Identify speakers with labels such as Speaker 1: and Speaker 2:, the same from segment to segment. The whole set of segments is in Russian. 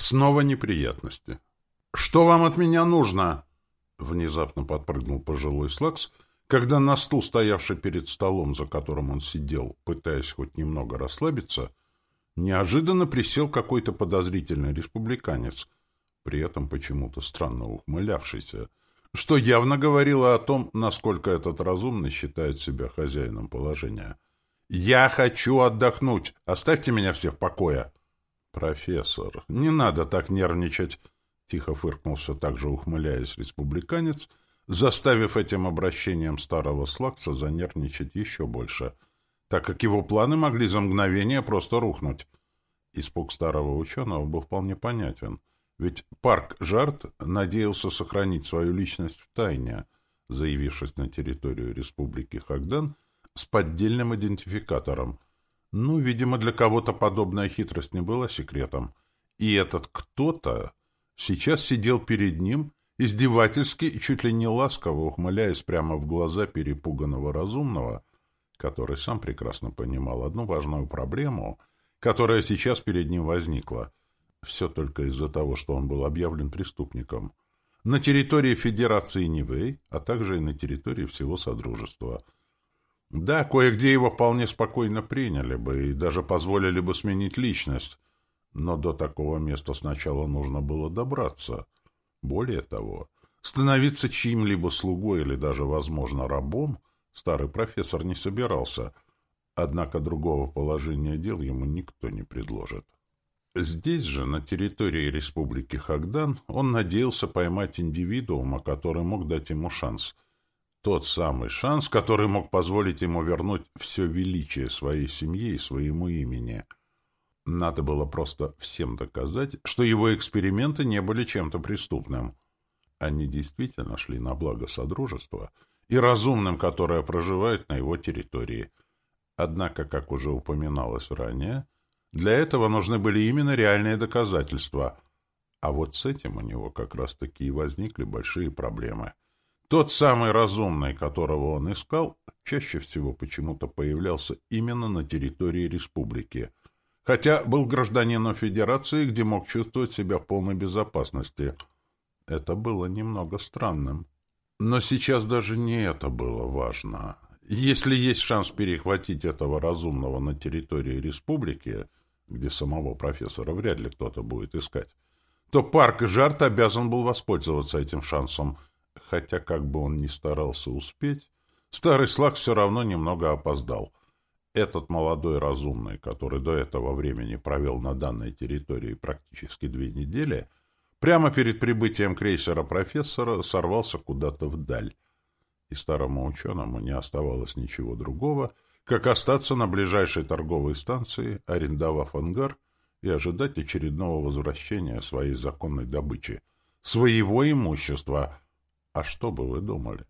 Speaker 1: Снова неприятности. «Что вам от меня нужно?» Внезапно подпрыгнул пожилой Слакс, когда на стул, стоявший перед столом, за которым он сидел, пытаясь хоть немного расслабиться, неожиданно присел какой-то подозрительный республиканец, при этом почему-то странно ухмылявшийся, что явно говорило о том, насколько этот разумный считает себя хозяином положения. «Я хочу отдохнуть! Оставьте меня все в покое!» «Профессор, не надо так нервничать!» Тихо фыркнул все так же, ухмыляясь республиканец, заставив этим обращением старого Слакса занервничать еще больше, так как его планы могли за мгновение просто рухнуть. Испуг старого ученого был вполне понятен, ведь Парк Жарт надеялся сохранить свою личность в тайне, заявившись на территорию Республики Хагдан с поддельным идентификатором. Ну, видимо, для кого-то подобная хитрость не была секретом. И этот кто-то сейчас сидел перед ним, издевательски и чуть ли не ласково ухмыляясь прямо в глаза перепуганного разумного, который сам прекрасно понимал одну важную проблему, которая сейчас перед ним возникла. Все только из-за того, что он был объявлен преступником. На территории Федерации Нивэй, а также и на территории всего Содружества. Да, кое-где его вполне спокойно приняли бы и даже позволили бы сменить личность, но до такого места сначала нужно было добраться. Более того, становиться чьим-либо слугой или даже, возможно, рабом старый профессор не собирался, однако другого положения дел ему никто не предложит. Здесь же, на территории Республики Хагдан, он надеялся поймать индивидуума, который мог дать ему шанс. Тот самый шанс, который мог позволить ему вернуть все величие своей семье и своему имени — надо было просто всем доказать, что его эксперименты не были чем-то преступным. Они действительно шли на благо Содружества и разумным, которые проживают на его территории. Однако, как уже упоминалось ранее, для этого нужны были именно реальные доказательства. А вот с этим у него как раз-таки и возникли большие проблемы. Тот самый разумный, которого он искал, чаще всего почему-то появлялся именно на территории республики — хотя был гражданином Федерации, где мог чувствовать себя в полной безопасности. Это было немного странным. Но сейчас даже не это было важно. Если есть шанс перехватить этого разумного на территории республики, где самого профессора вряд ли кто-то будет искать, то парк Жарт обязан был воспользоваться этим шансом, хотя как бы он ни старался успеть, старый слаг все равно немного опоздал — этот молодой разумный, который до этого времени провел на данной территории практически две недели, прямо перед прибытием крейсера профессора сорвался куда-то вдаль. И старому ученому не оставалось ничего другого, как остаться на ближайшей торговой станции, арендовав ангар и ожидать очередного возвращения своей законной добычи, своего имущества. А что бы вы думали?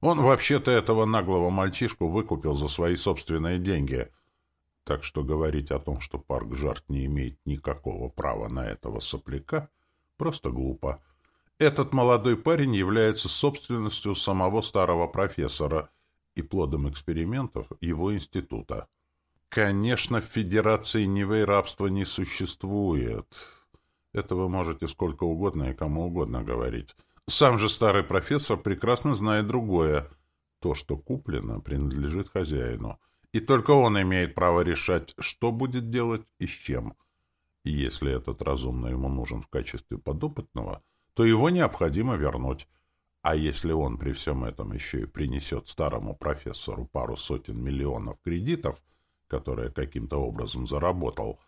Speaker 1: Он вообще-то этого наглого мальчишку выкупил за свои собственные деньги. Так что говорить о том, что парк Жарт не имеет никакого права на этого сопляка, просто глупо. Этот молодой парень является собственностью самого старого профессора и плодом экспериментов его института. Конечно, в Федерации Нивей рабства не существует. Это вы можете сколько угодно и кому угодно говорить. Сам же старый профессор прекрасно знает другое. То, что куплено, принадлежит хозяину. И только он имеет право решать, что будет делать и с чем. И если этот разумный ему нужен в качестве подопытного, то его необходимо вернуть. А если он при всем этом еще и принесет старому профессору пару сотен миллионов кредитов, которые каким-то образом заработал,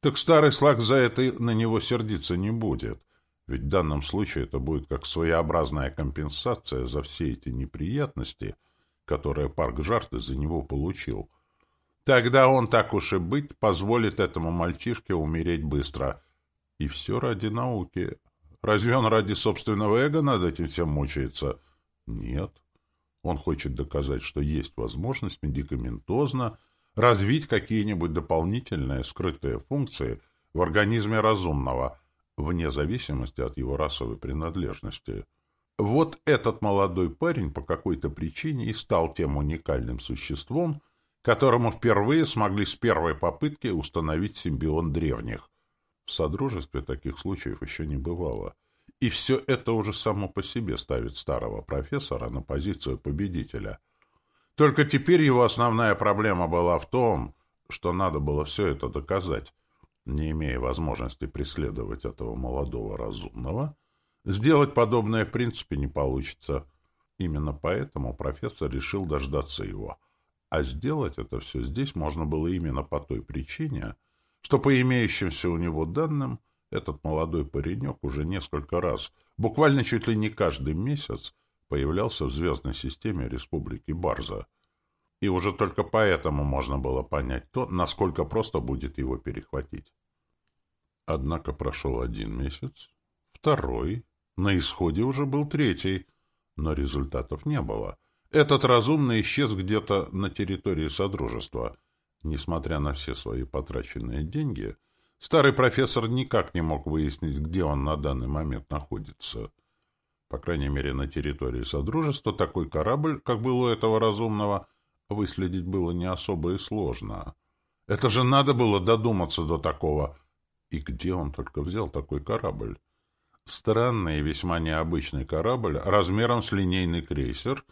Speaker 1: так старый слаг за это на него сердиться не будет — ведь в данном случае это будет как своеобразная компенсация за все эти неприятности, которые парк Жарт из-за него получил. Тогда он, так уж и быть, позволит этому мальчишке умереть быстро. И все ради науки. Разве он ради собственного эго над этим всем мучается? Нет. Он хочет доказать, что есть возможность медикаментозно развить какие-нибудь дополнительные скрытые функции в организме разумного – вне зависимости от его расовой принадлежности. Вот этот молодой парень по какой-то причине и стал тем уникальным существом, которому впервые смогли с первой попытки установить симбион древних. В Содружестве таких случаев еще не бывало. И все это уже само по себе ставит старого профессора на позицию победителя. Только теперь его основная проблема была в том, что надо было все это доказать. Не имея возможности преследовать этого молодого разумного, сделать подобное в принципе не получится. Именно поэтому профессор решил дождаться его. А сделать это все здесь можно было именно по той причине, что по имеющимся у него данным этот молодой паренек уже несколько раз, буквально чуть ли не каждый месяц, появлялся в звездной системе Республики Барза. И уже только поэтому можно было понять то, насколько просто будет его перехватить. Однако прошел один месяц, второй, на исходе уже был третий, но результатов не было. Этот разумный исчез где-то на территории Содружества. Несмотря на все свои потраченные деньги, старый профессор никак не мог выяснить, где он на данный момент находится. По крайней мере, на территории Содружества такой корабль, как был у этого разумного, выследить было не особо и сложно. Это же надо было додуматься до такого. И где он только взял такой корабль? Странный и весьма необычный корабль, размером с линейный крейсер,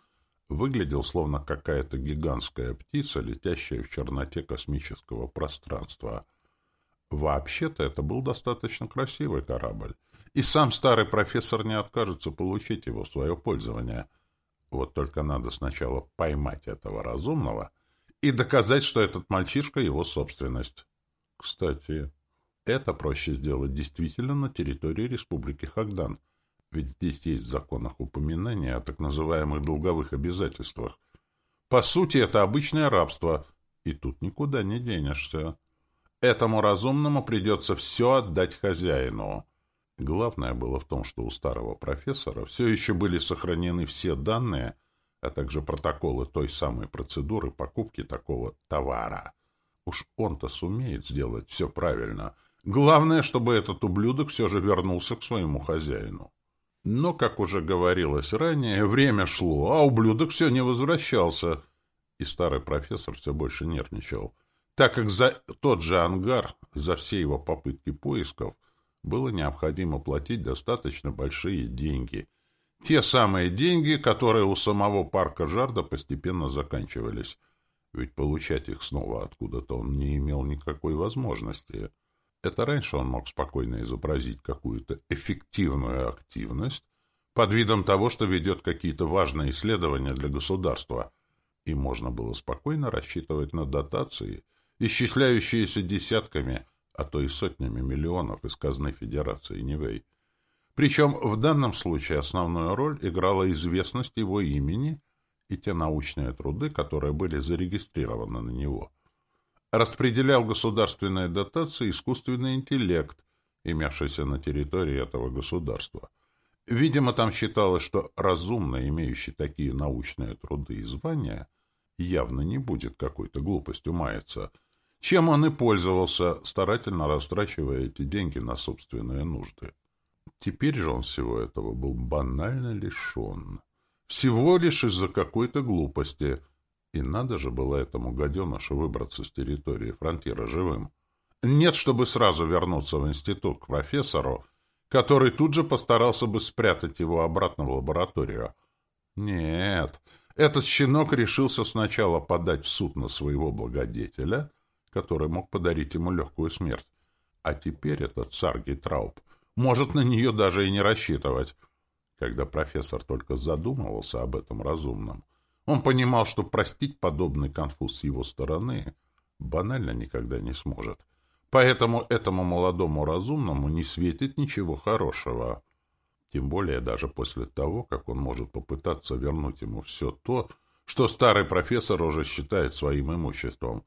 Speaker 1: выглядел словно какая-то гигантская птица, летящая в черноте космического пространства. Вообще-то это был достаточно красивый корабль, и сам старый профессор не откажется получить его в свое пользование. Вот только надо сначала поймать этого разумного и доказать, что этот мальчишка — его собственность. Кстати, это проще сделать действительно на территории Республики Хагдан, ведь здесь есть в законах упоминания о так называемых долговых обязательствах. По сути, это обычное рабство, и тут никуда не денешься. Этому разумному придется все отдать хозяину. Главное было в том, что у старого профессора все еще были сохранены все данные, а также протоколы той самой процедуры покупки такого товара. Уж он-то сумеет сделать все правильно — Главное, чтобы этот ублюдок все же вернулся к своему хозяину. Но, как уже говорилось ранее, время шло, а ублюдок все не возвращался, и старый профессор все больше нервничал, так как за тот же ангар, за все его попытки поисков, было необходимо платить достаточно большие деньги. Те самые деньги, которые у самого парка Жарда постепенно заканчивались. Ведь получать их снова откуда-то он не имел никакой возможности. Это раньше он мог спокойно изобразить какую-то эффективную активность под видом того, что ведет какие-то важные исследования для государства, и можно было спокойно рассчитывать на дотации, исчисляющиеся десятками, а то и сотнями миллионов из казны Федерации Нивэй. Причем в данном случае основную роль играла известность его имени и те научные труды, которые были зарегистрированы на него – распределял государственные дотации искусственный интеллект, имевшийся на территории этого государства. Видимо, там считалось, что разумно имеющий такие научные труды и звания явно не будет какой-то глупостью маяться, чем он и пользовался, старательно растрачивая эти деньги на собственные нужды. Теперь же он всего этого был банально лишен. Всего лишь из-за какой-то глупости — и надо же было этому гаденышу выбраться с территории фронтира живым. Нет, чтобы сразу вернуться в институт к профессору, который тут же постарался бы спрятать его обратно в лабораторию. Нет, этот щенок решился сначала подать в суд на своего благодетеля, который мог подарить ему легкую смерть. А теперь этот Саргий Трауб может на нее даже и не рассчитывать. Когда профессор только задумывался об этом разумном, он понимал, что простить подобный конфуз с его стороны банально никогда не сможет. Поэтому этому молодому разумному не светит ничего хорошего. Тем более даже после того, как он может попытаться вернуть ему все то, что старый профессор уже считает своим имуществом.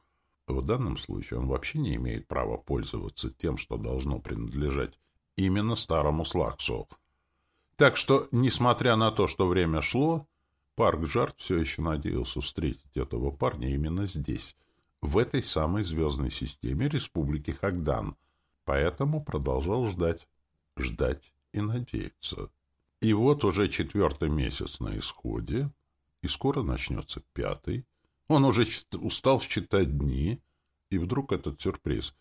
Speaker 1: В данном случае он вообще не имеет права пользоваться тем, что должно принадлежать именно старому Слаксу. Так что, несмотря на то, что время шло, Парк Жарт все еще надеялся встретить этого парня именно здесь, в этой самой звездной системе Республики Хагдан, поэтому продолжал ждать, ждать и надеяться. И вот уже четвертый месяц на исходе, и скоро начнется пятый. Он уже устал считать дни, и вдруг этот сюрприз.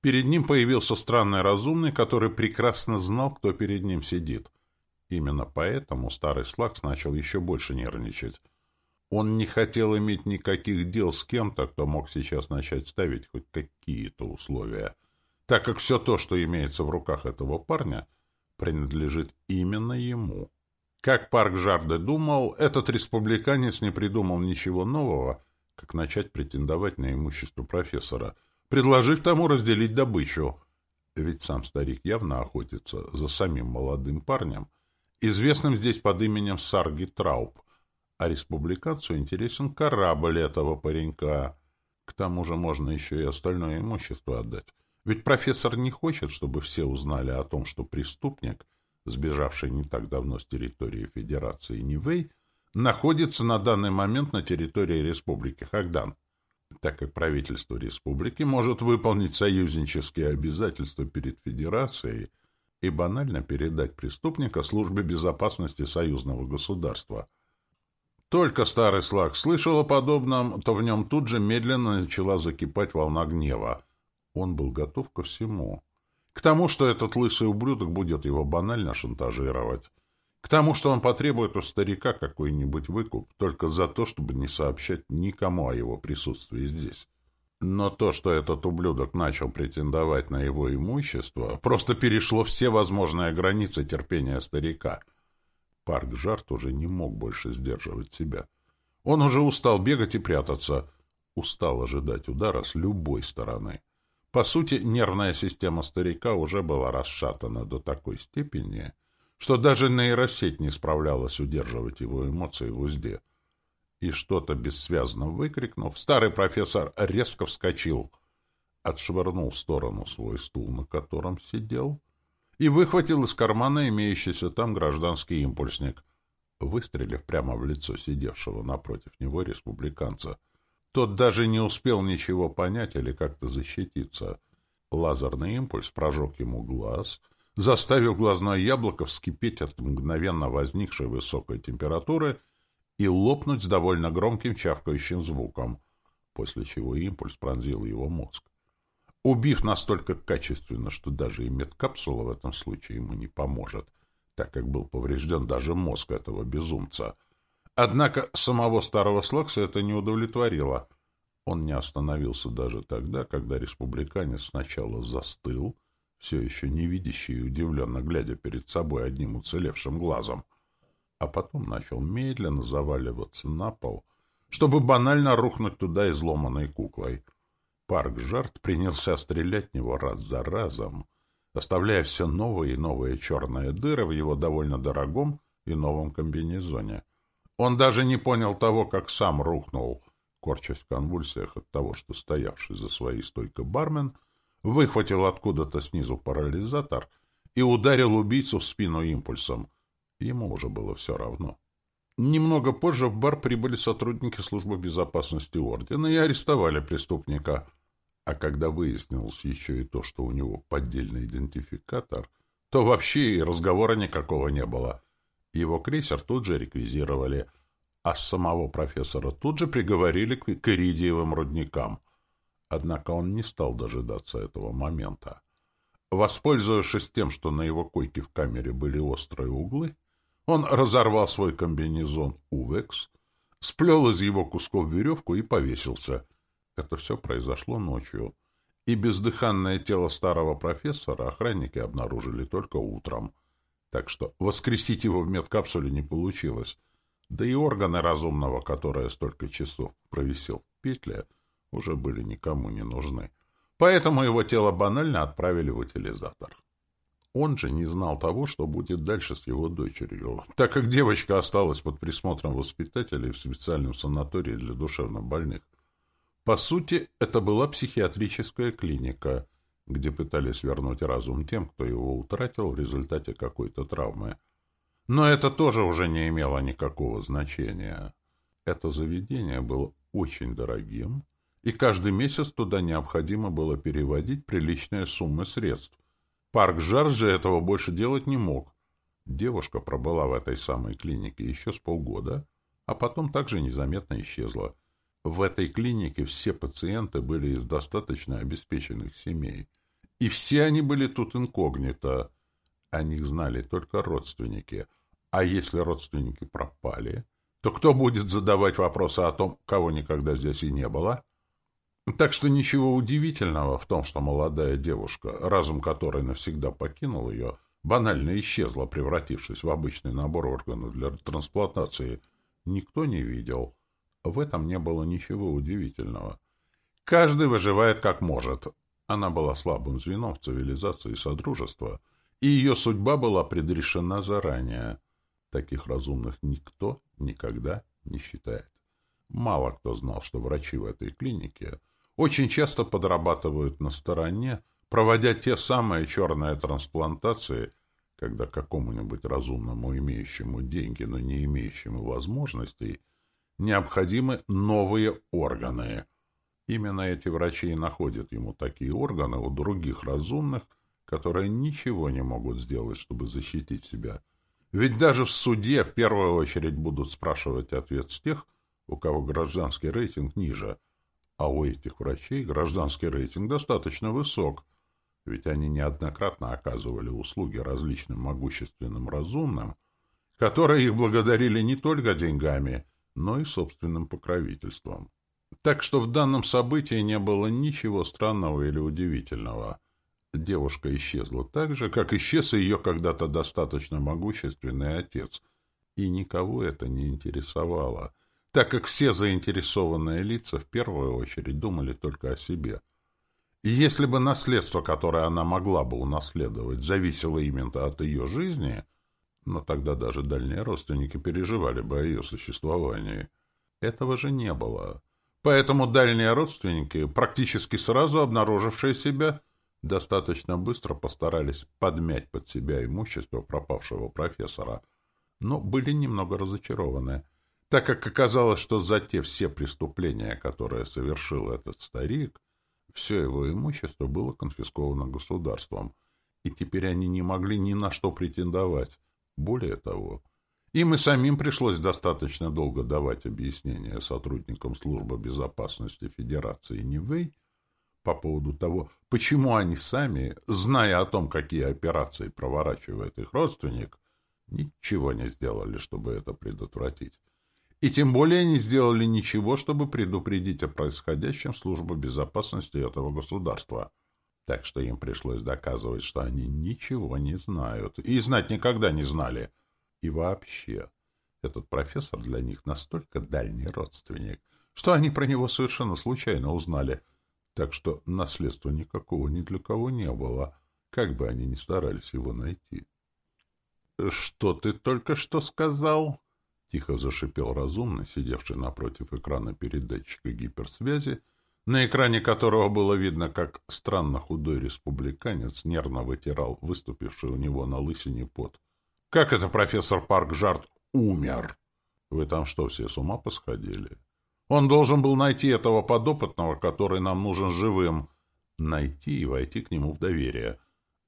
Speaker 1: Перед ним появился странный разумный, который прекрасно знал, кто перед ним сидит. Именно поэтому старый Слакс начал еще больше нервничать. Он не хотел иметь никаких дел с кем-то, кто мог сейчас начать ставить хоть какие-то условия, так как все то, что имеется в руках этого парня, принадлежит именно ему. Как Парк Жарде думал, этот республиканец не придумал ничего нового, как начать претендовать на имущество профессора, предложив тому разделить добычу. Ведь сам старик явно охотится за самим молодым парнем, известным здесь под именем Сарги Трауб, а республиканцу интересен корабль этого паренька. К тому же можно еще и остальное имущество отдать. Ведь профессор не хочет, чтобы все узнали о том, что преступник, сбежавший не так давно с территории Федерации Нивэй, находится на данный момент на территории Республики Хагдан, так как правительство республики может выполнить союзнические обязательства перед Федерацией и банально передать преступника службе безопасности союзного государства. Только старый слаг слышал о подобном, то в нем тут же медленно начала закипать волна гнева. Он был готов ко всему. К тому, что этот лысый ублюдок будет его банально шантажировать. К тому, что он потребует у старика какой-нибудь выкуп только за то, чтобы не сообщать никому о его присутствии здесь. Но то, что этот ублюдок начал претендовать на его имущество, просто перешло все возможные границы терпения старика. Парк Жарт уже не мог больше сдерживать себя. Он уже устал бегать и прятаться, устал ожидать удара с любой стороны. По сути, нервная система старика уже была расшатана до такой степени, что даже нейросеть не справлялась удерживать его эмоции в узде. И что-то бессвязно выкрикнув, старый профессор резко вскочил, отшвырнул в сторону свой стул, на котором сидел, и выхватил из кармана имеющийся там гражданский импульсник, выстрелив прямо в лицо сидевшего напротив него республиканца. Тот даже не успел ничего понять или как-то защититься. Лазерный импульс прожег ему глаз — заставив глазное яблоко вскипеть от мгновенно возникшей высокой температуры и лопнуть с довольно громким чавкающим звуком, после чего импульс пронзил его мозг. Убив настолько качественно, что даже и медкапсула в этом случае ему не поможет, так как был поврежден даже мозг этого безумца. Однако самого старого Слакса это не удовлетворило. Он не остановился даже тогда, когда республиканец сначала застыл, все еще не видящий и удивленно глядя перед собой одним уцелевшим глазом, а потом начал медленно заваливаться на пол, чтобы банально рухнуть туда изломанной куклой. Парк Жарт принялся стрелять в него раз за разом, оставляя все новые и новые черные дыры в его довольно дорогом и новом комбинезоне. Он даже не понял того, как сам рухнул, корчась в конвульсиях от того, что стоявший за своей стойкой бармен — выхватил откуда-то снизу парализатор и ударил убийцу в спину импульсом. Ему уже было все равно. Немного позже в бар прибыли сотрудники службы безопасности ордена и арестовали преступника. А когда выяснилось еще и то, что у него поддельный идентификатор, то вообще и разговора никакого не было. Его крейсер тут же реквизировали, а самого профессора тут же приговорили к иридиевым рудникам. Однако он не стал дожидаться этого момента. Воспользовавшись тем, что на его койке в камере были острые углы, он разорвал свой комбинезон «Увекс», сплел из его кусков веревку и повесился. Это все произошло ночью. И бездыханное тело старого профессора охранники обнаружили только утром. Так что воскресить его в медкапсуле не получилось. Да и органы разумного, которые столько часов провисел в петле, уже были никому не нужны. Поэтому его тело банально отправили в утилизатор. Он же не знал того, что будет дальше с его дочерью, так как девочка осталась под присмотром воспитателей в специальном санатории для душевнобольных. По сути, это была психиатрическая клиника, где пытались вернуть разум тем, кто его утратил в результате какой-то травмы. Но это тоже уже не имело никакого значения. Это заведение было очень дорогим, и каждый месяц туда необходимо было переводить приличные суммы средств. Парк Жарджи этого больше делать не мог. Девушка пробыла в этой самой клинике еще с полгода, а потом также незаметно исчезла. В этой клинике все пациенты были из достаточно обеспеченных семей, И все они были тут инкогнито. О них знали только родственники. А если родственники пропали, то кто будет задавать вопросы о том, кого никогда здесь и не было? Так что ничего удивительного в том, что молодая девушка, разум которой навсегда покинул ее, банально исчезла, превратившись в обычный набор органов для трансплантации, никто не видел. В этом не было ничего удивительного. Каждый выживает как может. Она была слабым звеном в цивилизации Содружества, и ее судьба была предрешена заранее. Таких разумных никто никогда не считает. Мало кто знал, что врачи в этой клинике очень часто подрабатывают на стороне, проводя те самые черные трансплантации, когда какому-нибудь разумному, имеющему деньги, но не имеющему возможностей, необходимы новые органы. Именно эти врачи и находят ему такие органы у других разумных, которые ничего не могут сделать, чтобы защитить себя. Ведь даже в суде в первую очередь будут спрашивать ответ с тех, у кого гражданский рейтинг ниже, а у этих врачей гражданский рейтинг достаточно высок, ведь они неоднократно оказывали услуги различным могущественным разумным, которые их благодарили не только деньгами, но и собственным покровительством. Так что в данном событии не было ничего странного или удивительного. Девушка исчезла так же, как исчез ее когда-то достаточно могущественный отец. И никого это не интересовало, так как все заинтересованные лица в первую очередь думали только о себе. И если бы наследство, которое она могла бы унаследовать, зависело именно от ее жизни, но тогда даже дальние родственники переживали бы о ее существовании. Этого же не было. Поэтому дальние родственники, практически сразу обнаружившие себя, достаточно быстро постарались подмять под себя имущество пропавшего профессора, но были немного разочарованы, так как оказалось, что за те все преступления, которые совершил этот старик, все его имущество было конфисковано государством, и теперь они не могли ни на что претендовать. Более того, им и самим пришлось достаточно долго давать объяснения сотрудникам Службы безопасности Федерации Нивэй по поводу того, почему они сами, зная о том, какие операции проворачивает их родственник, ничего не сделали, чтобы это предотвратить. И тем более не сделали ничего, чтобы предупредить о происходящем службу безопасности этого государства. Так что им пришлось доказывать, что они ничего не знают. И знать никогда не знали — и вообще, этот профессор для них настолько дальний родственник, что они про него совершенно случайно узнали. Так что наследства никакого ни для кого не было, как бы они ни старались его найти. — Что ты только что сказал? — тихо зашипел разумно, сидевший напротив экрана передатчика гиперсвязи, на экране которого было видно, как странно худой республиканец нервно вытирал выступивший у него на лысине пот. Как это профессор Парк Жарт умер? Вы там что, все с ума посходили? Он должен был найти этого подопытного, который нам нужен живым. Найти и войти к нему в доверие,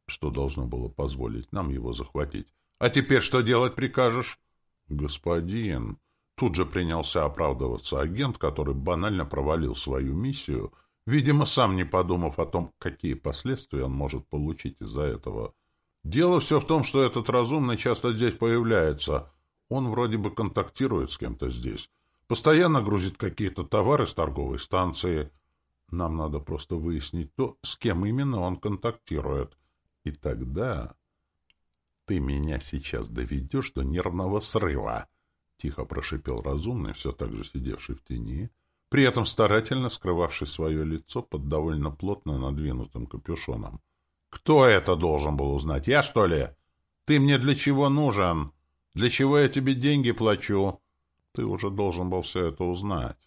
Speaker 1: что должно было позволить нам его захватить. А теперь что делать прикажешь? Господин... Тут же принялся оправдываться агент, который банально провалил свою миссию, видимо, сам не подумав о том, какие последствия он может получить из-за этого. Дело все в том, что этот разумный часто здесь появляется. Он вроде бы контактирует с кем-то здесь. Постоянно грузит какие-то товары с торговой станции. Нам надо просто выяснить то, с кем именно он контактирует. И тогда... Ты меня сейчас доведешь до нервного срыва, — тихо прошипел разумный, все так же сидевший в тени, при этом старательно скрывавший свое лицо под довольно плотно надвинутым капюшоном. Кто это должен был узнать? Я, что ли? Ты мне для чего нужен? Для чего я тебе деньги плачу? Ты уже должен был все это узнать.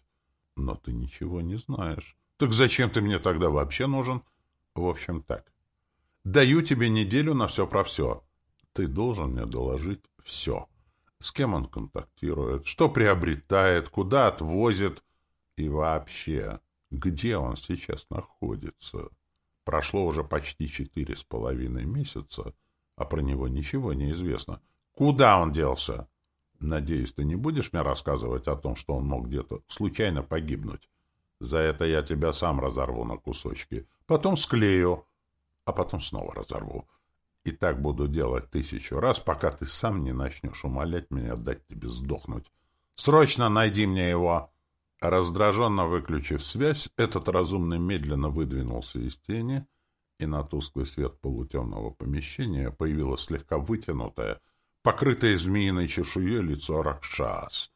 Speaker 1: Но ты ничего не знаешь. Так зачем ты мне тогда вообще нужен? В общем, так. Даю тебе неделю на все про все. Ты должен мне доложить все. С кем он контактирует, что приобретает, куда отвозит и вообще, где он сейчас находится. Прошло уже почти четыре с половиной месяца, а про него ничего не известно. Куда он делся? Надеюсь, ты не будешь мне рассказывать о том, что он мог где-то случайно погибнуть. За это я тебя сам разорву на кусочки. Потом склею. а потом снова разорву. И так буду делать тысячу раз, пока ты сам не начнешь умолять меня дать тебе сдохнуть. Срочно найди мне его!» Раздраженно выключив связь, этот разумный медленно выдвинулся из тени, и на тусклый свет полутемного помещения появилось слегка вытянутое, покрытое змеиной чешуей лицо Ракшас.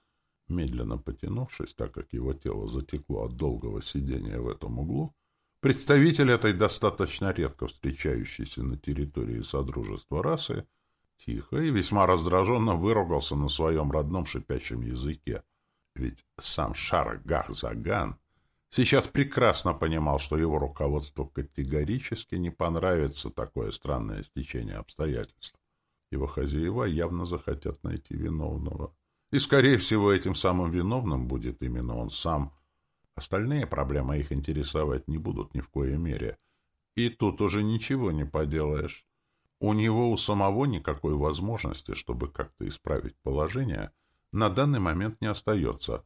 Speaker 1: Медленно потянувшись, так как его тело затекло от долгого сидения в этом углу, представитель этой достаточно редко встречающейся на территории Содружества расы тихо и весьма раздраженно выругался на своем родном шипящем языке. Ведь сам Шар Гахзаган сейчас прекрасно понимал, что его руководству категорически не понравится такое странное стечение обстоятельств. Его хозяева явно захотят найти виновного. И, скорее всего, этим самым виновным будет именно он сам. Остальные проблемы их интересовать не будут ни в коей мере. И тут уже ничего не поделаешь. У него у самого никакой возможности, чтобы как-то исправить положение, на данный момент не остается.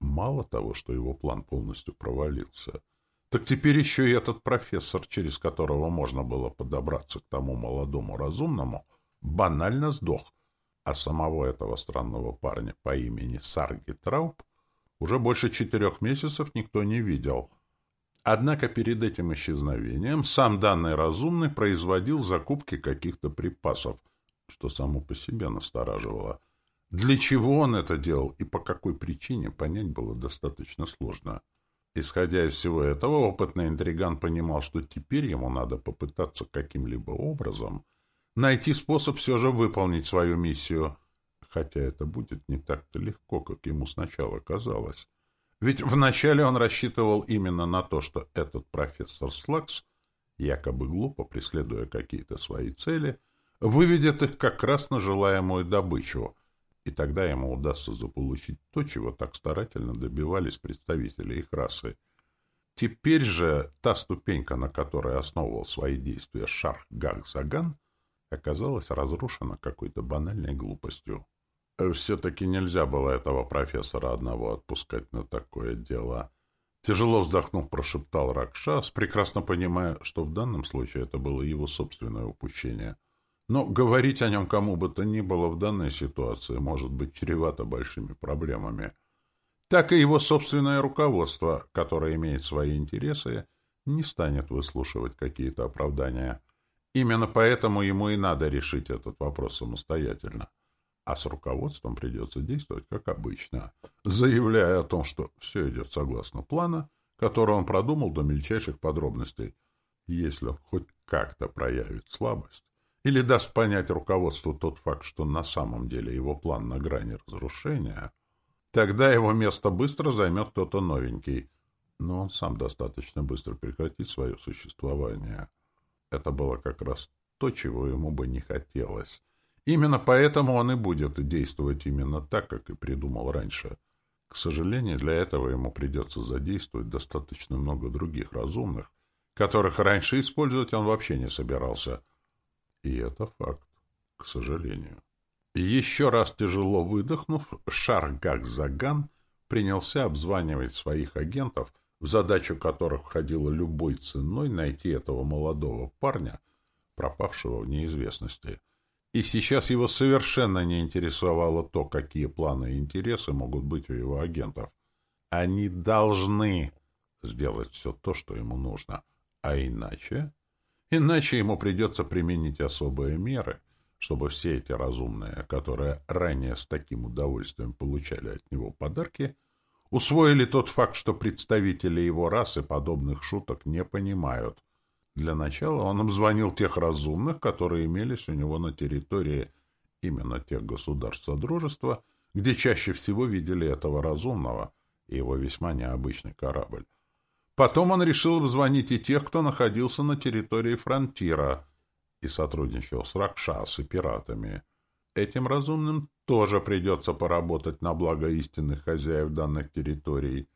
Speaker 1: Мало того, что его план полностью провалился, так теперь еще и этот профессор, через которого можно было подобраться к тому молодому разумному, банально сдох а самого этого странного парня по имени Сарги Трауб уже больше четырех месяцев никто не видел. Однако перед этим исчезновением сам данный разумный производил закупки каких-то припасов, что само по себе настораживало. Для чего он это делал и по какой причине, понять было достаточно сложно. Исходя из всего этого, опытный интриган понимал, что теперь ему надо попытаться каким-либо образом — найти способ все же выполнить свою миссию. Хотя это будет не так-то легко, как ему сначала казалось. Ведь вначале он рассчитывал именно на то, что этот профессор Слакс, якобы глупо преследуя какие-то свои цели, выведет их как раз на желаемую добычу, и тогда ему удастся заполучить то, чего так старательно добивались представители их расы. Теперь же та ступенька, на которой основывал свои действия Шарх Гаг-Заган, оказалась разрушена какой-то банальной глупостью. Все-таки нельзя было этого профессора одного отпускать на такое дело. Тяжело вздохнув, прошептал Ракшас, прекрасно понимая, что в данном случае это было его собственное упущение. Но говорить о нем кому бы то ни было в данной ситуации может быть чревато большими проблемами. Так и его собственное руководство, которое имеет свои интересы, не станет выслушивать какие-то оправдания. Именно поэтому ему и надо решить этот вопрос самостоятельно. А с руководством придется действовать как обычно, заявляя о том, что все идет согласно плана, который он продумал до мельчайших подробностей. Если он хоть как-то проявит слабость или даст понять руководству тот факт, что на самом деле его план на грани разрушения, тогда его место быстро займет кто-то новенький, но он сам достаточно быстро прекратит свое существование. Это было как раз то, чего ему бы не хотелось. Именно поэтому он и будет действовать именно так, как и придумал раньше. К сожалению, для этого ему придется задействовать достаточно много других разумных, которых раньше использовать он вообще не собирался. И это факт, к сожалению. Еще раз тяжело выдохнув, Шаргак Заган принялся обзванивать своих агентов — в задачу которых входило любой ценой найти этого молодого парня, пропавшего в неизвестности. И сейчас его совершенно не интересовало то, какие планы и интересы могут быть у его агентов. Они должны сделать все то, что ему нужно. А иначе... Иначе ему придется применить особые меры, чтобы все эти разумные, которые ранее с таким удовольствием получали от него подарки, усвоили тот факт, что представители его расы подобных шуток не понимают. Для начала он обзвонил тех разумных, которые имелись у него на территории именно тех государств Содружества, где чаще всего видели этого разумного и его весьма необычный корабль. Потом он решил обзвонить и тех, кто находился на территории фронтира и сотрудничал с Ракшас и пиратами. Этим разумным тоже придется поработать на благо истинных хозяев данных территорий.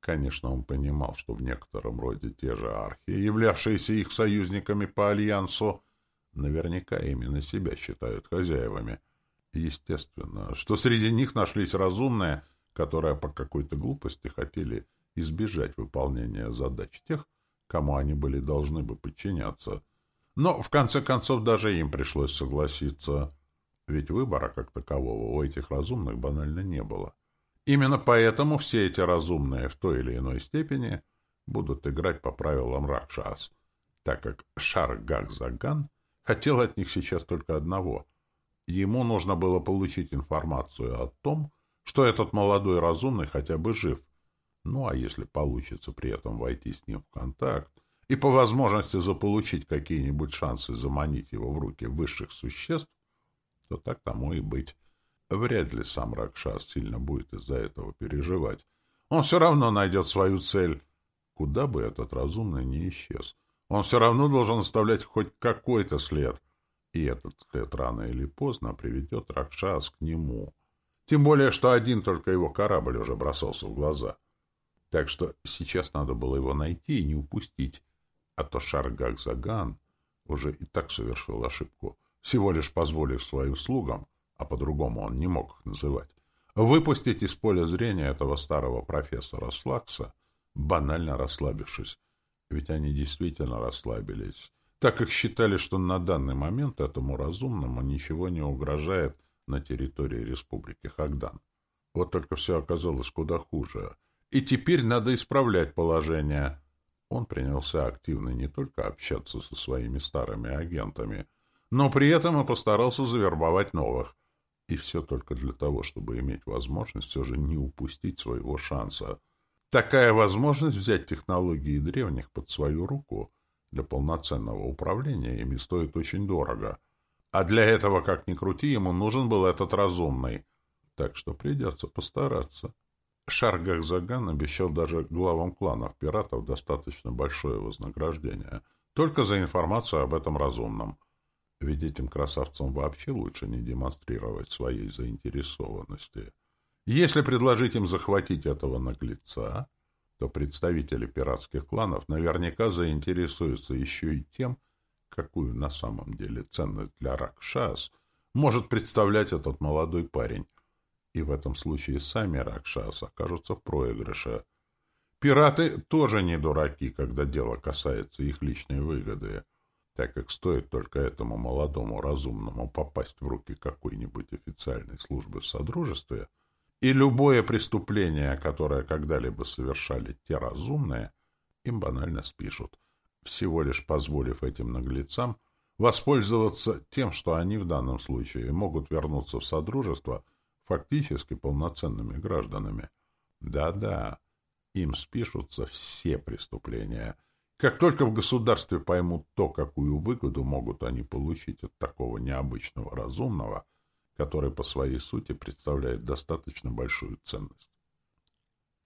Speaker 1: Конечно, он понимал, что в некотором роде те же архи, являвшиеся их союзниками по альянсу, наверняка именно себя считают хозяевами. Естественно, что среди них нашлись разумные, которые по какой-то глупости хотели избежать выполнения задач тех, кому они были должны бы подчиняться — Но, в конце концов, даже им пришлось согласиться. Ведь выбора как такового у этих разумных банально не было. Именно поэтому все эти разумные в той или иной степени будут играть по правилам Ракшас, так как Шар-Гак-Заган хотел от них сейчас только одного. Ему нужно было получить информацию о том, что этот молодой разумный хотя бы жив. Ну, а если получится при этом войти с ним в контакт и по возможности заполучить какие-нибудь шансы заманить его в руки высших существ, то так тому и быть. Вряд ли сам Ракшас сильно будет из-за этого переживать. Он все равно найдет свою цель, куда бы этот разумный не исчез. Он все равно должен оставлять хоть какой-то след, и этот след рано или поздно приведет Ракшас к нему. Тем более, что один только его корабль уже бросался в глаза. Так что сейчас надо было его найти и не упустить, а то Шаргак-Заган уже и так совершил ошибку, всего лишь позволив своим слугам, а по-другому он не мог их называть, выпустить из поля зрения этого старого профессора Слакса, банально расслабившись. Ведь они действительно расслабились, так как считали, что на данный момент этому разумному ничего не угрожает на территории Республики Хагдан. Вот только все оказалось куда хуже. И теперь надо исправлять положение. Он принялся активно не только общаться со своими старыми агентами, но при этом и постарался завербовать новых. И все только для того, чтобы иметь возможность все же не упустить своего шанса — Такая возможность взять технологии древних под свою руку для полноценного управления ими стоит очень дорого. А для этого, как ни крути, ему нужен был этот разумный. Так что придется постараться. Шаргах Заган обещал даже главам кланов пиратов достаточно большое вознаграждение. Только за информацию об этом разумном. Ведь этим красавцам вообще лучше не демонстрировать своей заинтересованности. Если предложить им захватить этого наглеца, то представители пиратских кланов наверняка заинтересуются еще и тем, какую на самом деле ценность для Ракшас может представлять этот молодой парень. И в этом случае сами Ракшас окажутся в проигрыше. Пираты тоже не дураки, когда дело касается их личной выгоды, так как стоит только этому молодому разумному попасть в руки какой-нибудь официальной службы в Содружестве — и любое преступление, которое когда-либо совершали те разумные, им банально спишут, всего лишь позволив этим наглецам воспользоваться тем, что они в данном случае могут вернуться в Содружество фактически полноценными гражданами. Да-да, им спишутся все преступления. Как только в государстве поймут то, какую выгоду могут они получить от такого необычного разумного – который по своей сути представляет достаточно большую ценность.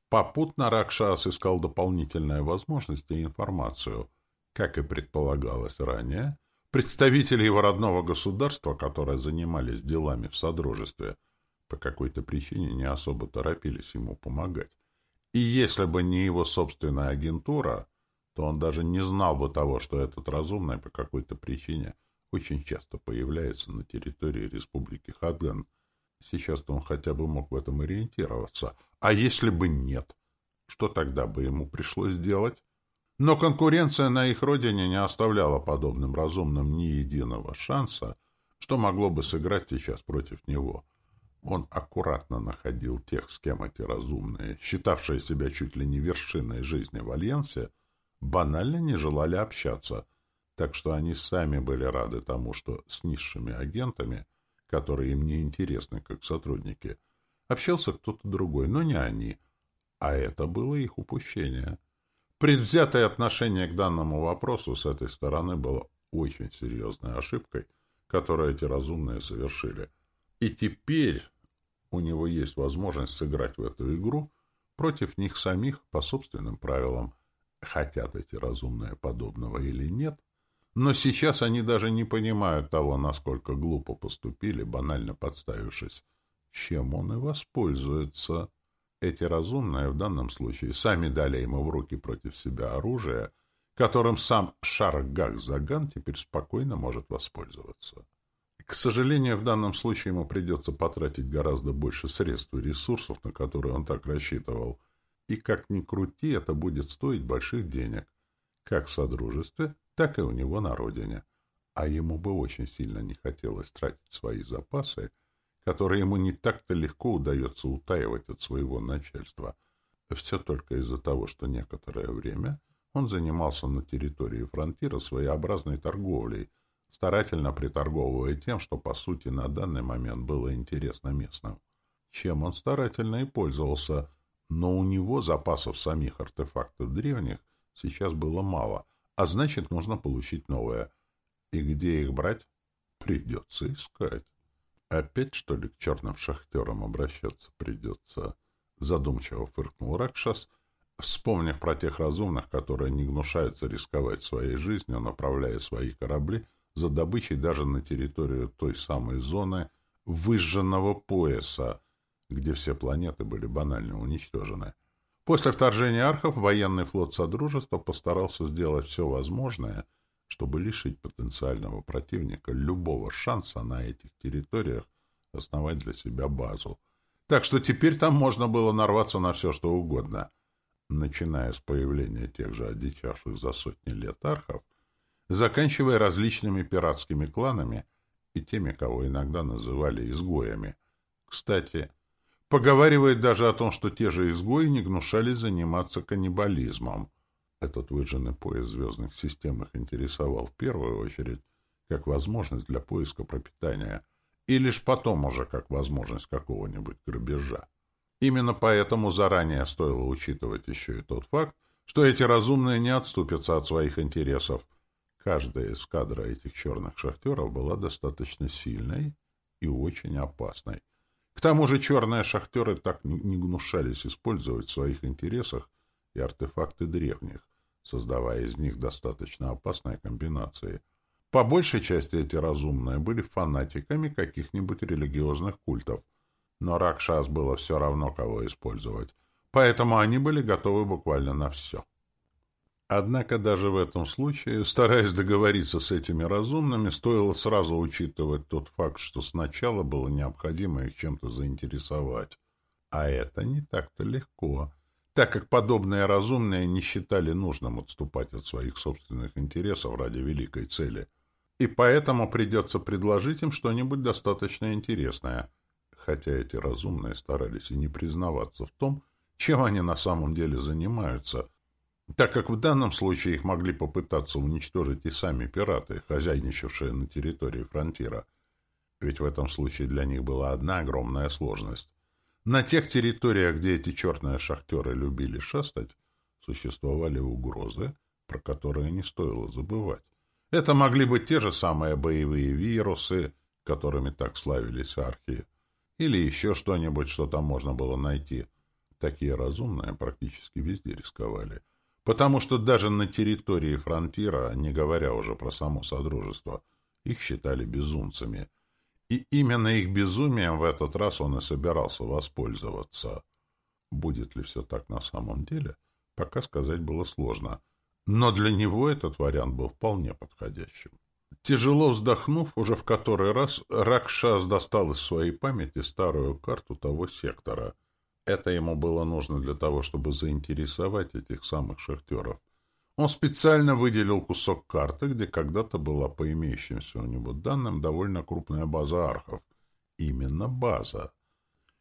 Speaker 1: Попутно Ракшас искал дополнительные возможности и информацию. Как и предполагалось ранее, представители его родного государства, которые занимались делами в Содружестве, по какой-то причине не особо торопились ему помогать. И если бы не его собственная агентура, то он даже не знал бы того, что этот разумный по какой-то причине очень часто появляется на территории Республики Хадган. Сейчас-то он хотя бы мог в этом ориентироваться. А если бы нет, что тогда бы ему пришлось делать? Но конкуренция на их родине не оставляла подобным разумным ни единого шанса, что могло бы сыграть сейчас против него. Он аккуратно находил тех, с кем эти разумные, считавшие себя чуть ли не вершиной жизни в Альянсе, банально не желали общаться — так что они сами были рады тому, что с низшими агентами, которые им не интересны как сотрудники, общался кто-то другой, но не они. А это было их упущение. Предвзятое отношение к данному вопросу с этой стороны было очень серьезной ошибкой, которую эти разумные совершили. И теперь у него есть возможность сыграть в эту игру против них самих по собственным правилам. Хотят эти разумные подобного или нет, но сейчас они даже не понимают того, насколько глупо поступили, банально подставившись. Чем он и воспользуется? Эти разумные в данном случае сами дали ему в руки против себя оружие, которым сам Шаргак-Заган теперь спокойно может воспользоваться. К сожалению, в данном случае ему придется потратить гораздо больше средств и ресурсов, на которые он так рассчитывал. И как ни крути, это будет стоить больших денег. Как в Содружестве, так и у него на родине. А ему бы очень сильно не хотелось тратить свои запасы, которые ему не так-то легко удается утаивать от своего начальства. Все только из-за того, что некоторое время он занимался на территории фронтира своеобразной торговлей, старательно приторговывая тем, что, по сути, на данный момент было интересно местным. Чем он старательно и пользовался, но у него запасов самих артефактов древних сейчас было мало, а значит, нужно получить новое. И где их брать? Придется искать. Опять, что ли, к черным шахтерам обращаться придется? Задумчиво фыркнул Ракшас, вспомнив про тех разумных, которые не гнушаются рисковать своей жизнью, направляя свои корабли за добычей даже на территорию той самой зоны выжженного пояса, где все планеты были банально уничтожены. После вторжения архов военный флот Содружества постарался сделать все возможное, чтобы лишить потенциального противника любого шанса на этих территориях основать для себя базу. Так что теперь там можно было нарваться на все, что угодно. Начиная с появления тех же одичавших за сотни лет архов, заканчивая различными пиратскими кланами и теми, кого иногда называли изгоями. Кстати, Поговаривает даже о том, что те же изгои не гнушались заниматься каннибализмом. Этот выжженный пояс звездных систем их интересовал в первую очередь как возможность для поиска пропитания, и лишь потом уже как возможность какого-нибудь грабежа. Именно поэтому заранее стоило учитывать еще и тот факт, что эти разумные не отступятся от своих интересов. Каждая эскадра этих черных шахтеров была достаточно сильной и очень опасной. К тому же черные шахтеры так не гнушались использовать в своих интересах и артефакты древних, создавая из них достаточно опасные комбинации. По большей части эти разумные были фанатиками каких-нибудь религиозных культов, но Ракшас было все равно, кого использовать, поэтому они были готовы буквально на все. Однако даже в этом случае, стараясь договориться с этими разумными, стоило сразу учитывать тот факт, что сначала было необходимо их чем-то заинтересовать. А это не так-то легко, так как подобные разумные не считали нужным отступать от своих собственных интересов ради великой цели. И поэтому придется предложить им что-нибудь достаточно интересное, хотя эти разумные старались и не признаваться в том, чем они на самом деле занимаются – так как в данном случае их могли попытаться уничтожить и сами пираты, хозяйничавшие на территории фронтира. Ведь в этом случае для них была одна огромная сложность. На тех территориях, где эти черные шахтеры любили шастать, существовали угрозы, про которые не стоило забывать. Это могли быть те же самые боевые вирусы, которыми так славились архи, или еще что-нибудь, что там можно было найти. Такие разумные практически везде рисковали — потому что даже на территории фронтира, не говоря уже про само Содружество, их считали безумцами. И именно их безумием в этот раз он и собирался воспользоваться. Будет ли все так на самом деле, пока сказать было сложно. Но для него этот вариант был вполне подходящим. Тяжело вздохнув, уже в который раз, Ракшас достал из своей памяти старую карту того сектора — это ему было нужно для того, чтобы заинтересовать этих самых шахтеров. Он специально выделил кусок карты, где когда-то была по имеющимся у него данным довольно крупная база архов. Именно база.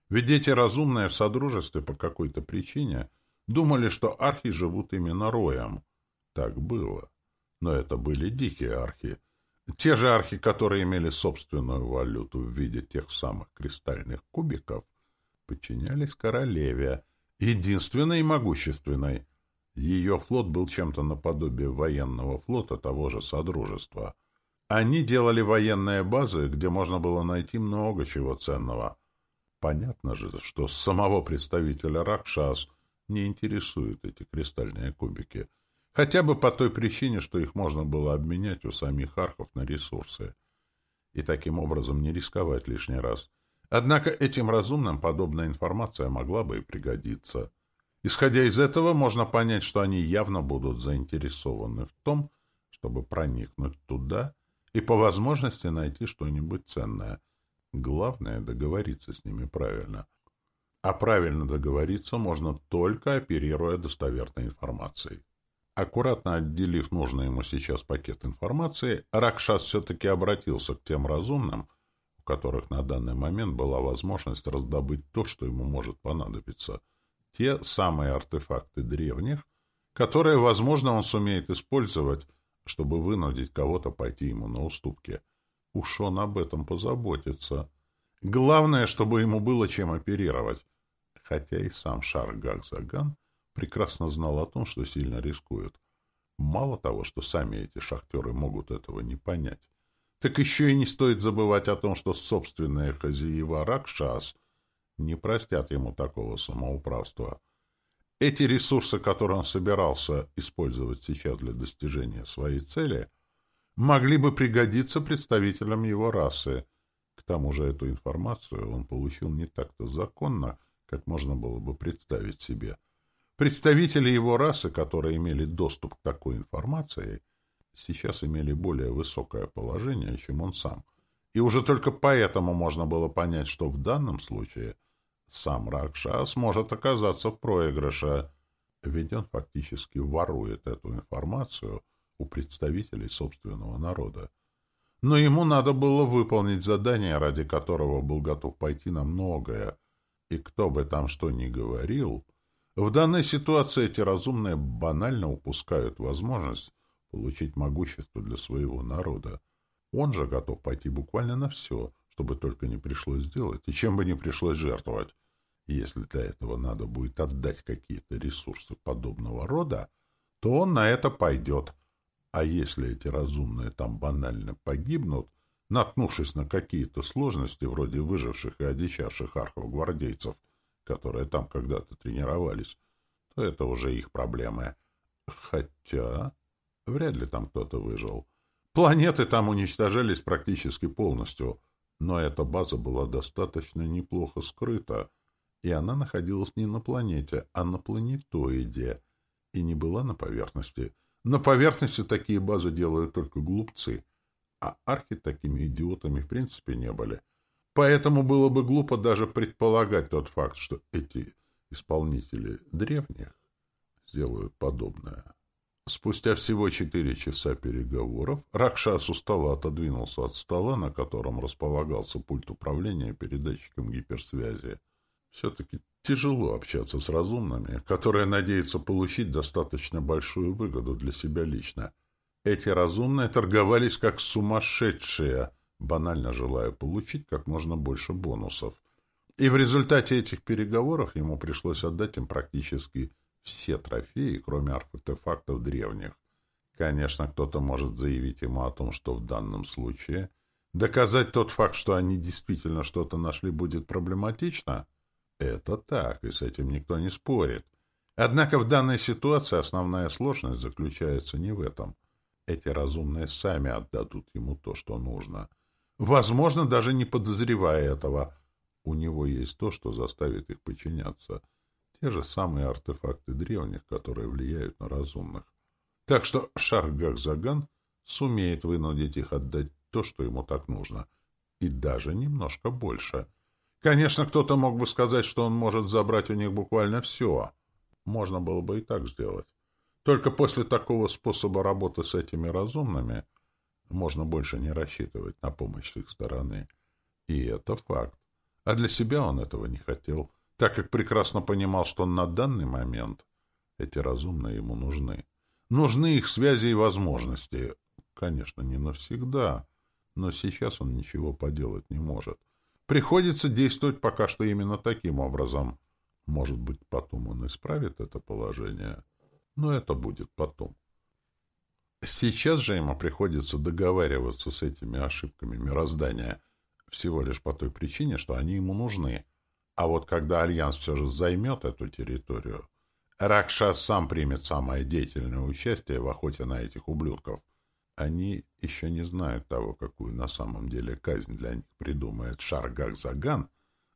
Speaker 1: Ведь эти разумные в Содружестве по какой-то причине думали, что архи живут именно роем. Так было. Но это были дикие архи. Те же архи, которые имели собственную валюту в виде тех самых кристальных кубиков, подчинялись королеве, единственной и могущественной. Ее флот был чем-то наподобие военного флота того же Содружества. Они делали военные базы, где можно было найти много чего ценного. Понятно же, что самого представителя Ракшас не интересуют эти кристальные кубики, хотя бы по той причине, что их можно было обменять у самих архов на ресурсы. И таким образом не рисковать лишний раз — Однако этим разумным подобная информация могла бы и пригодиться. Исходя из этого, можно понять, что они явно будут заинтересованы в том, чтобы проникнуть туда и по возможности найти что-нибудь ценное. Главное — договориться с ними правильно. А правильно договориться можно только оперируя достоверной информацией. Аккуратно отделив нужный ему сейчас пакет информации, Ракшас все-таки обратился к тем разумным, у которых на данный момент была возможность раздобыть то, что ему может понадобиться. Те самые артефакты древних, которые, возможно, он сумеет использовать, чтобы вынудить кого-то пойти ему на уступки. Уж он об этом позаботится. Главное, чтобы ему было чем оперировать. Хотя и сам Шаргак Заган прекрасно знал о том, что сильно рискует. Мало того, что сами эти шахтеры могут этого не понять, так еще и не стоит забывать о том, что собственные хозяева Ракшас не простят ему такого самоуправства. Эти ресурсы, которые он собирался использовать сейчас для достижения своей цели, могли бы пригодиться представителям его расы. К тому же эту информацию он получил не так-то законно, как можно было бы представить себе — Представители его расы, которые имели доступ к такой информации, сейчас имели более высокое положение, чем он сам. И уже только поэтому можно было понять, что в данном случае сам Ракша сможет оказаться в проигрыше, ведь он фактически ворует эту информацию у представителей собственного народа. Но ему надо было выполнить задание, ради которого был готов пойти на многое, и кто бы там что ни говорил, в данной ситуации эти разумные банально упускают возможность получить могущество для своего народа. Он же готов пойти буквально на все, чтобы только не пришлось сделать, и чем бы не пришлось жертвовать. если для этого надо будет отдать какие-то ресурсы подобного рода, то он на это пойдет. А если эти разумные там банально погибнут, наткнувшись на какие-то сложности вроде выживших и одичавших архов-гвардейцев — которые там когда-то тренировались, то это уже их проблемы. Хотя вряд ли там кто-то выжил. Планеты там уничтожались практически полностью, но эта база была достаточно неплохо скрыта, и она находилась не на планете, а на планетоиде, и не была на поверхности. На поверхности такие базы делают только глупцы, а архи такими идиотами в принципе не были — Поэтому было бы глупо даже предполагать тот факт, что эти исполнители древних сделают подобное. Спустя всего четыре часа переговоров Ракшас устало отодвинулся от стола, на котором располагался пульт управления передатчиком гиперсвязи. Все-таки тяжело общаться с разумными, которые надеются получить достаточно большую выгоду для себя лично. Эти разумные торговались как сумасшедшие — банально желая получить как можно больше бонусов. И в результате этих переговоров ему пришлось отдать им практически все трофеи, кроме артефактов древних. Конечно, кто-то может заявить ему о том, что в данном случае доказать тот факт, что они действительно что-то нашли, будет проблематично. Это так, и с этим никто не спорит. Однако в данной ситуации основная сложность заключается не в этом. Эти разумные сами отдадут ему то, что нужно — Возможно, даже не подозревая этого. У него есть то, что заставит их подчиняться. Те же самые артефакты древних, которые влияют на разумных. Так что Шахгах-Заган сумеет вынудить их отдать то, что ему так нужно. И даже немножко больше. Конечно, кто-то мог бы сказать, что он может забрать у них буквально все. Можно было бы и так сделать. Только после такого способа работы с этими разумными можно больше не рассчитывать на помощь с их стороны. И это факт. А для себя он этого не хотел, так как прекрасно понимал, что на данный момент эти разумные ему нужны. Нужны их связи и возможности. Конечно, не навсегда, но сейчас он ничего поделать не может. Приходится действовать пока что именно таким образом. Может быть, потом он исправит это положение, но это будет потом. Сейчас же ему приходится договариваться с этими ошибками мироздания всего лишь по той причине, что они ему нужны. А вот когда Альянс все же займет эту территорию, Ракшас сам примет самое деятельное участие в охоте на этих ублюдков. Они еще не знают того, какую на самом деле казнь для них придумает Шаргак Заган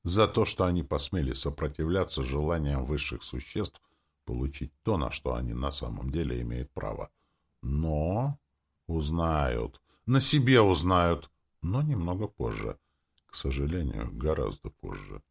Speaker 1: за то, что они посмели сопротивляться желаниям высших существ получить то, на что они на самом деле имеют право. Но узнают. На себе узнают. Но немного позже. К сожалению, гораздо позже.